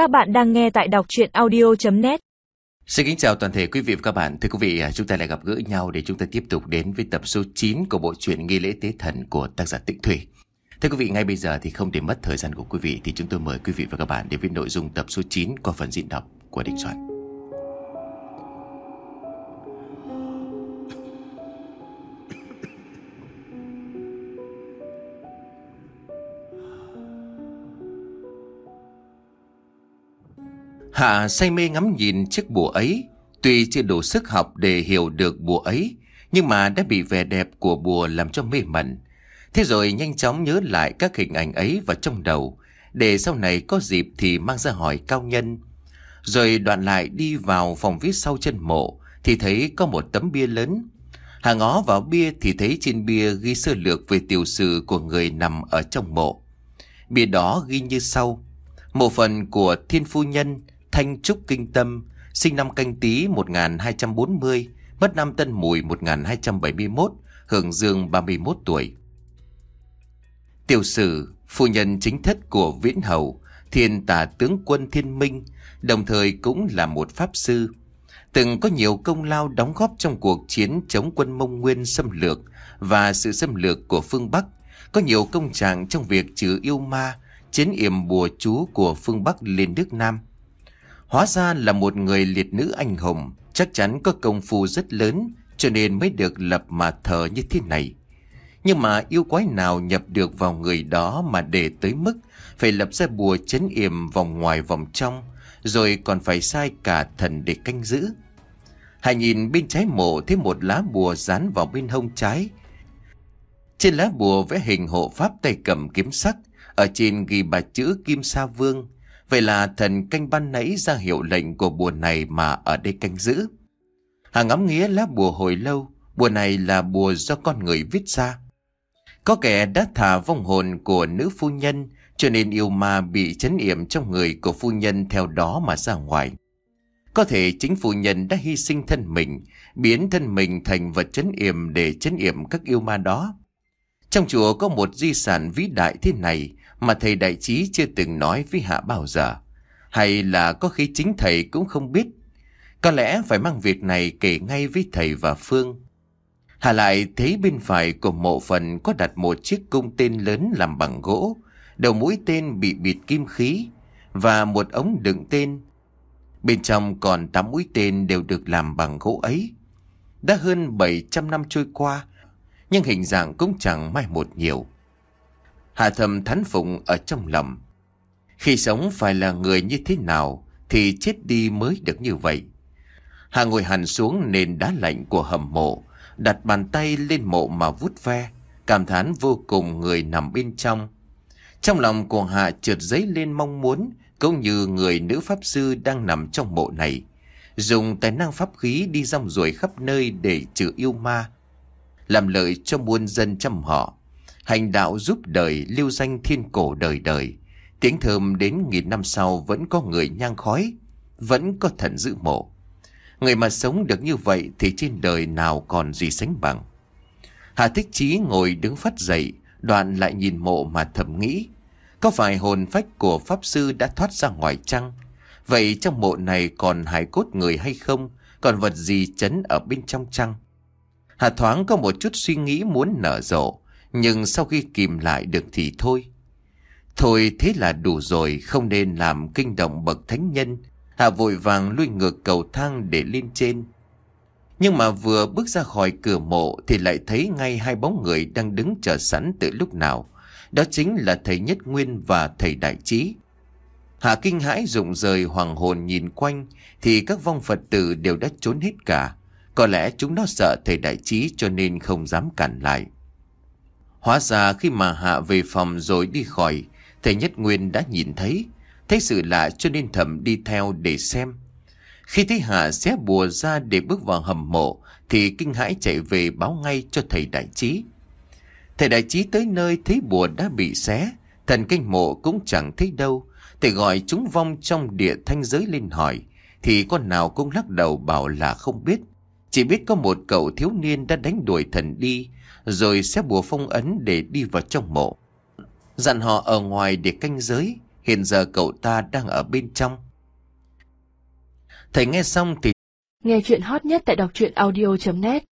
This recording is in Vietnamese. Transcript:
Các bạn đang nghe tại đọc chuyện audio.net Xin kính chào toàn thể quý vị và các bạn. Thưa quý vị, à, chúng ta lại gặp gỡ nhau để chúng ta tiếp tục đến với tập số 9 của bộ truyện Nghi lễ tế thần của tác giả Tịnh Thủy. Thưa quý vị, ngay bây giờ thì không để mất thời gian của quý vị thì chúng tôi mời quý vị và các bạn đến với nội dung tập số 9 qua phần diễn đọc của Đình Soạn. Hạ say mê ngắm nhìn chiếc bùa ấy, tuy chưa đủ sức học để hiểu được bùa ấy, nhưng mà đã bị vẻ đẹp của bùa làm cho mê mẩn. Thế rồi nhanh chóng nhớ lại các hình ảnh ấy vào trong đầu, để sau này có dịp thì mang ra hỏi cao nhân. Rồi đoạn lại đi vào phòng viết sau chân mộ, thì thấy có một tấm bia lớn. Hà ngó vào bia thì thấy trên bia ghi sơ lược về tiểu sử của người nằm ở trong mộ. Bia đó ghi như sau. một phần của thiên phu nhân Thanh Trúc Kinh Tâm, sinh năm canh tí 1240, mất năm Tân Mùi 1271, hưởng dương 31 tuổi. Tiểu sử, phu nhân chính thất của Viễn Hầu, thiên tả tướng quân thiên minh, đồng thời cũng là một pháp sư. Từng có nhiều công lao đóng góp trong cuộc chiến chống quân Mông Nguyên xâm lược và sự xâm lược của phương Bắc, có nhiều công trạng trong việc trừ yêu ma, chiến yểm bùa chú của phương Bắc lên nước Nam. Hóa ra là một người liệt nữ anh hùng, chắc chắn có công phu rất lớn cho nên mới được lập mà thờ như thế này. Nhưng mà yêu quái nào nhập được vào người đó mà để tới mức phải lập ra bùa chấn yểm vòng ngoài vòng trong, rồi còn phải sai cả thần để canh giữ. Hải nhìn bên trái mộ thấy một lá bùa dán vào bên hông trái. Trên lá bùa vẽ hình hộ pháp tay cầm kiếm sắc, ở trên ghi bà chữ Kim Sa Vương, Vậy là thần canh ban nãy ra hiệu lệnh của bùa này mà ở đây canh giữ. Hà ngắm nghĩa lá bùa hồi lâu, bùa này là bùa do con người viết ra. Có kẻ đã thả vong hồn của nữ phu nhân, cho nên yêu ma bị chấn yểm trong người của phu nhân theo đó mà ra ngoài. Có thể chính phu nhân đã hy sinh thân mình, biến thân mình thành vật chấn yểm để chấn yểm các yêu ma đó. Trong chùa có một di sản vĩ đại thế này, mà thầy đại trí chưa từng nói với Hạ bao giờ. Hay là có khi chính thầy cũng không biết. Có lẽ phải mang việc này kể ngay với thầy và Phương. Hạ lại thấy bên phải của mộ phần có đặt một chiếc cung tên lớn làm bằng gỗ, đầu mũi tên bị bịt kim khí và một ống đựng tên. Bên trong còn tám mũi tên đều được làm bằng gỗ ấy. Đã hơn 700 năm trôi qua, nhưng hình dạng cũng chẳng mai một nhiều. Hạ thầm thán phụng ở trong lòng. Khi sống phải là người như thế nào thì chết đi mới được như vậy. Hạ ngồi hẳn xuống nền đá lạnh của hầm mộ, đặt bàn tay lên mộ mà vút ve, cảm thán vô cùng người nằm bên trong. Trong lòng của Hạ trượt dấy lên mong muốn, cũng như người nữ pháp sư đang nằm trong mộ này, dùng tài năng pháp khí đi rong ruổi khắp nơi để trừ yêu ma, làm lợi cho muôn dân trăm họ. Hành đạo giúp đời lưu danh thiên cổ đời đời. Tiếng thơm đến nghìn năm sau vẫn có người nhang khói, vẫn có thần giữ mộ. Người mà sống được như vậy thì trên đời nào còn gì sánh bằng. Hà Thích Chí ngồi đứng phát dậy, đoạn lại nhìn mộ mà thầm nghĩ. Có phải hồn phách của Pháp Sư đã thoát ra ngoài chăng? Vậy trong mộ này còn hài cốt người hay không? Còn vật gì chấn ở bên trong chăng? Hà thoáng có một chút suy nghĩ muốn nở rộ, nhưng sau khi kìm lại được thì thôi. Thôi thế là đủ rồi, Không nên làm kinh động bậc thánh nhân, Hạ vội vàng lui ngược cầu thang để lên trên. Nhưng mà vừa bước ra khỏi cửa mộ Thì lại thấy ngay hai bóng người đang đứng chờ sẵn từ lúc nào. Đó chính là thầy Nhất Nguyên và thầy Đại Trí. Hạ kinh hãi rụng rời hoàng hồn nhìn quanh Thì các vong Phật tử đều đã trốn hết cả. Có lẽ chúng nó sợ thầy Đại Trí cho nên không dám cản lại. Hóa ra khi mà Hạ về phòng rồi đi khỏi, thầy Nhất Nguyên đã nhìn thấy, thấy sự lạ cho nên thầm đi theo để xem. Khi thấy Hạ xé bùa ra để bước vào hầm mộ, thì kinh hãi chạy về báo ngay cho thầy Đại Trí. Thầy Đại Trí tới nơi thấy bùa đã bị xé, thần kinh mộ cũng chẳng thấy đâu. Thầy gọi chúng vong trong địa thanh giới lên hỏi, thì con nào cũng lắc đầu bảo là không biết. Chỉ biết có một cậu thiếu niên đã đánh đuổi thần đi, rồi sẽ bùa phong ấn để đi vào trong mộ. Dặn họ ở ngoài để canh giới, hiện giờ cậu ta đang ở bên trong. Thầy nghe xong thì Nghe chuyện hot nhất tại đọc truyện audio.net